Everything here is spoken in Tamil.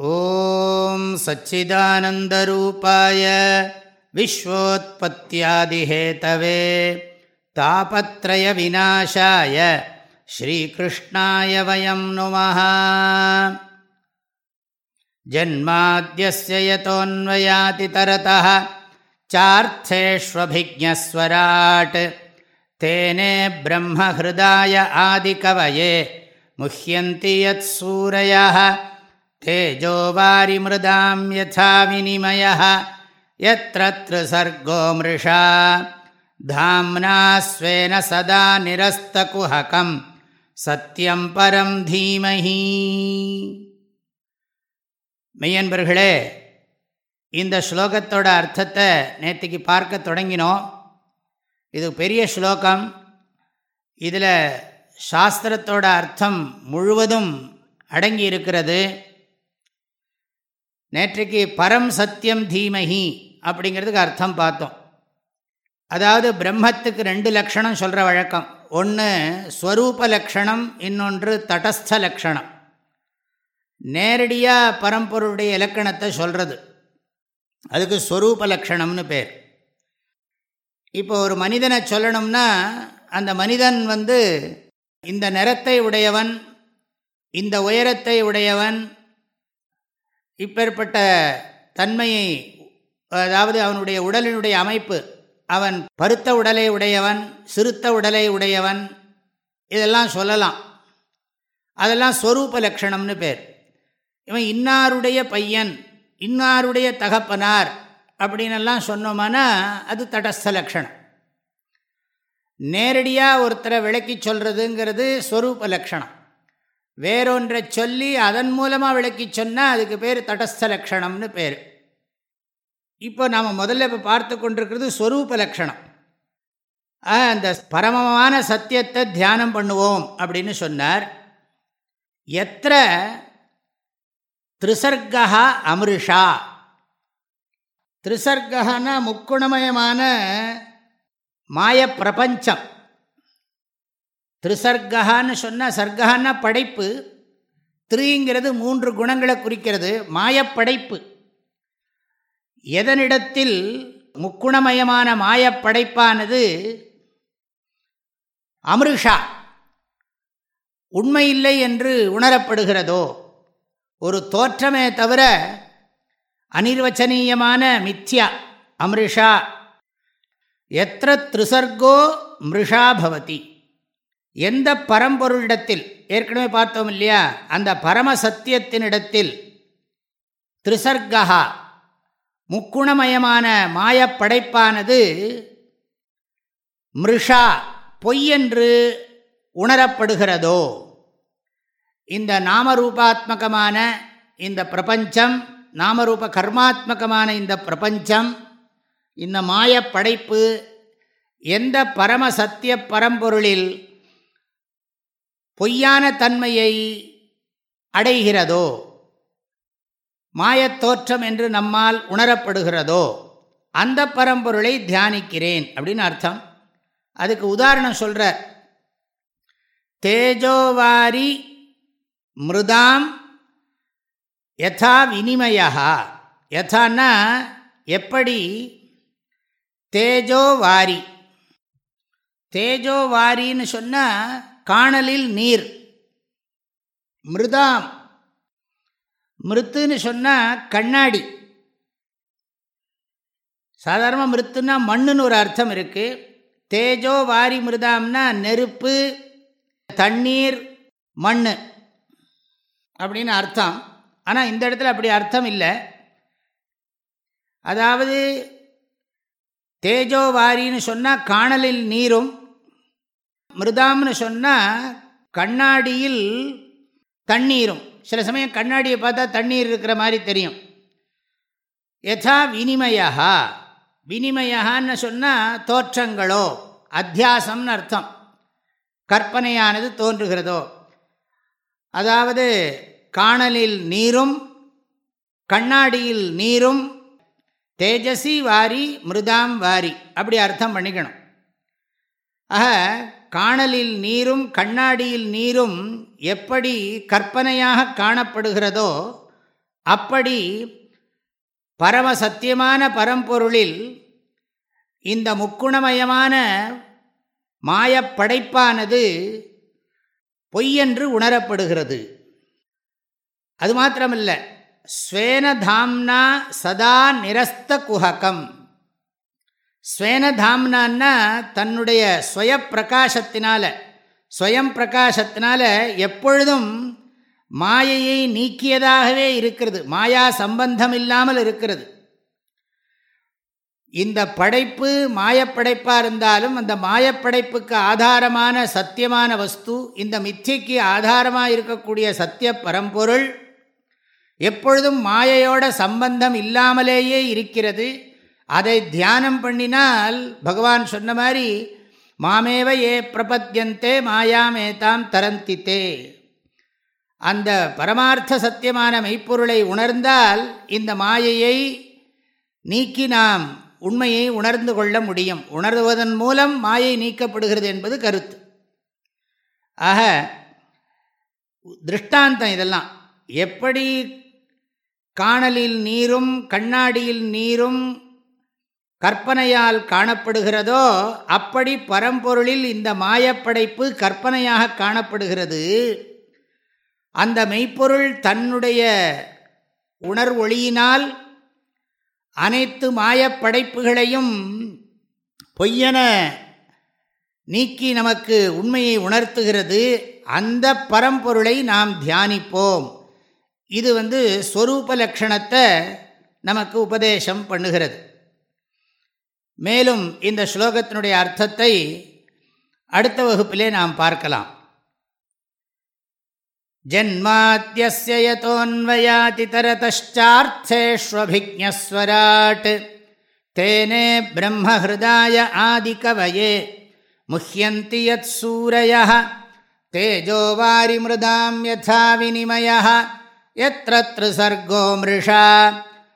ॐ सच्चिदानन्दरूपाय विश्वोत्पत्त्यादिहेतवे तापत्रयविनाशाय श्रीकृष्णाय वयं नुमः जन्माद्यस्य यतोऽन्वयातितरतः चार्थेष्वभिज्ञस्वराट् तेने ब्रह्महृदाय आदिकवये मुह्यन्ति यत्सूरयः தேஜோ வாரிமிருதாம் யதா விநிமய எத்திரு சர்கோ மிருஷா தாம்னா ஸ்வேன சதா நிரஸ்தகுஹகம் சத்தியம் பரம் தீமஹி மெய்யன்பர்களே இந்த ஸ்லோகத்தோட அர்த்தத்தை நேற்றுக்கு பார்க்க தொடங்கினோம். இது பெரிய ஸ்லோகம். இதில் சாஸ்திரத்தோட அர்த்தம் முழுவதும் அடங்கி இருக்கிறது நேற்றைக்கு பரம் சத்தியம் தீமஹி அப்படிங்கிறதுக்கு அர்த்தம் பார்த்தோம். அதாவது பிரம்மத்துக்கு ரெண்டு லக்ஷணம் சொல்கிற வழக்கம். ஒன்று ஸ்வரூப லக்ஷணம் இன்னொன்று தடஸ்த லக்ஷணம். நேரடியாக பரம்பொருளுடைய இலக்கணத்தை சொல்கிறது அதுக்கு ஸ்வரூப லக்ஷணம்னு பேர். இப்போ ஒரு மனிதனை சொல்லணும்னா அந்த மனிதன் வந்து இந்த நிறத்தை உடையவன் இந்த உயரத்தை உடையவன் இப்பேற்பட்ட தன்மையை அதாவது அவனுடைய உடலினுடைய அமைப்பு அவன் பருத்த உடலை உடையவன் சிறுத்த உடலை உடையவன் இதெல்லாம் சொல்லலாம். அதெல்லாம் ஸ்வரூப லக்ஷணம்னு பேர். இவன் இன்னாருடைய பையன் இன்னாருடைய தகப்பனார் அப்படின்னெல்லாம் சொன்னோம்னா அது தடஸ்த லக்ஷணம் நேரடியாக ஒருத்தரை விளக்கி சொல்கிறதுங்கிறது ஸ்வரூப லக்ஷணம் வேறொன்றை சொல்லி அதன் மூலமாக விளக்கி சொன்னால் அதுக்கு பேர் தடஸ்த லக்ஷணம்னு பேர். இப்போ நாம் முதல்ல இப்போ பார்த்து கொண்டிருக்கிறது ஸ்வரூப லக்ஷணம். அந்த பரமமான சத்தியத்தை தியானம் பண்ணுவோம் அப்படின்னு சொன்னார். எத்த திரிசர்கா அமிர்ஷா. திரிசர்கனா முக்குணமயமான மாய பிரபஞ்சம். திரிசர்கான்னு சொன்னால் சர்க்கான்னா படைப்பு. த்ரீங்கிறது மூன்று குணங்களை குறிக்கிறது. மாயப்படைப்பு. எதனிடத்தில் முக்குணமயமான மாயப்படைப்பானது? அமிர்ஷா. உண்மையில்லை என்று உணரப்படுகிறதோ? ஒரு தோற்றமே தவிர அனிர்வச்சனீயமான மித்யா அமிர்ஷா. எத்திர திருசர்கோ மிருஷா பவதி. எந்த பரம்பொருளிடத்தில் ஏற்கனவே பார்த்தோம் இல்லையா? அந்த பரம சத்தியத்தினிடத்தில் திரிசர்கா முக்குணமயமான மாயப்படைப்பானது மிருஷா பொய்யென்று உணரப்படுகிறதோ? இந்த நாமரூபாத்மகமான இந்த பிரபஞ்சம் நாமரூப கர்மாத்மகமான இந்த பிரபஞ்சம் இந்த மாயப்படைப்பு எந்த பரம சத்திய பரம்பொருளில் பொய்யான தன்மையை அடைகிறதோ? மாயத்தோற்றம் என்று நம்மால் உணரப்படுகிறதோ? அந்த பரம்பொருளை தியானிக்கிறேன் அப்படின்னு அர்த்தம். அதுக்கு உதாரணம் சொல்கிற தேஜோவாரி மிருதாம் யதா வினிமயா யதான்னா எப்படி? தேஜோவாரி. தேஜோவாரின்னு சொன்னால் காணலில் நீர். மிருதாம். மிருத்துன்னு சொன்னால் கண்ணாடி. சாதாரணமாக மிருத்துன்னா மண்ணுன்னு ஒரு அர்த்தம் இருக்குது தேஜோ வாரி மிருதாம்னா நெருப்பு தண்ணீர் மண் அப்படின்னு அர்த்தம். ஆனால் இந்த இடத்துல அப்படி அர்த்தம் இல்லை. அதாவது தேஜோ வாரின்னு சொன்னால் காணலில் நீரும் மிருதாம்னு சொன்னால் கண்ணாடியில் தண்ணீரும். சில சமயம் கண்ணாடியை பார்த்தா தண்ணீர் இருக்கிற மாதிரி தெரியும். யதா வினிமயா வினிமயான்னு சொன்னால் தோற்றங்களோ அத்தியாசம்னு அர்த்தம். கற்பனையானது தோன்றுகிறதோ. அதாவது காணலில் நீரும் கண்ணாடியில் நீரும் தேஜசி வாரி மிருதாம் வாரி. அப்படி அர்த்தம் பண்ணிக்கணும். ஆக காணலில் நீரும் கண்ணாடியில் நீரும் எப்படி கற்பனையாக காணப்படுகிறதோ அப்படி பரம சத்தியமான பரம்பொருளில் இந்த முக்குணமயமான மாயப்படைப்பானது பொய்யென்று உணரப்படுகிறது. அது மாத்திரமல்ல. ஸ்வேனதாம்னா சதா நிரஸ்த குஹகம். ஸ்வேனதாம்னான்னா தன்னுடைய ஸ்வய பிரகாசத்தினால ஸ்வயம் பிரகாசத்தினால எப்பொழுதும் மாயையை நீக்கியதாகவே இருக்கிறது. மாயா சம்பந்தம் இல்லாமல் இருக்கிறது. இந்த படைப்பு மாயப்படைப்பாக இருந்தாலும் அந்த மாயப்படைப்புக்கு ஆதாரமான சத்தியமான வஸ்து இந்த மித்திக்கு ஆதாரமாக இருக்கக்கூடிய சத்திய பரம்பொருள் எப்பொழுதும் மாயையோட சம்பந்தம் இல்லாமலேயே இருக்கிறது. அதை தியானம் பண்ணினால் பகவான் சொன்ன மாதிரி மாமேவ ஏ பிரபத்தியந்தே மாயாமேதாம் தரந்தித்தே. அந்த பரமார்த்த சத்தியமான மெய்ப்பொருளை உணர்ந்தால் இந்த மாயையை நீக்கி நாம் உண்மையை உணர்ந்து கொள்ள முடியும். உணர்வதன் மூலம் மாயை நீக்கப்படுகிறது என்பது கருத்து. ஆக திருஷ்டாந்தம் இதெல்லாம். எப்படி காணலில் நீரும் கண்ணாடியில் நீரும் கற்பனையால் காணப்படுகிறதோ அப்படி பரம்பொருளில் இந்த மாயப்படைப்பு கற்பனையாக காணப்படுகிறது. அந்த மெய்ப்பொருள் தன்னுடைய உணர்வொளியினால் அனைத்து மாயப்படைப்புகளையும் பொய்யென நீக்கி நமக்கு உண்மையை உணர்த்துகிறது. அந்த பரம்பொருளை நாம் தியானிப்போம். இது வந்து ஸ்வரூப லக்ஷணத்தை நமக்கு உபதேசம் பண்ணுகிறது. மேலும் இந்த ஸ்லோகத்தினுடைய அர்த்தத்தை அடுத்த வகுப்பிலே நாம் பார்க்கலாம். ஜன்மாத்தியோன்வயாதிதரதார்த்தேஷ்வபிஜஸ்வராட் தேனே பிரம்மஹதாய ஆதிக்கவயே முஹியந்தி யத் சூரிய தேஜோ வாரிமிருதாம் யதா வினிமய எத்திரு மிருஷா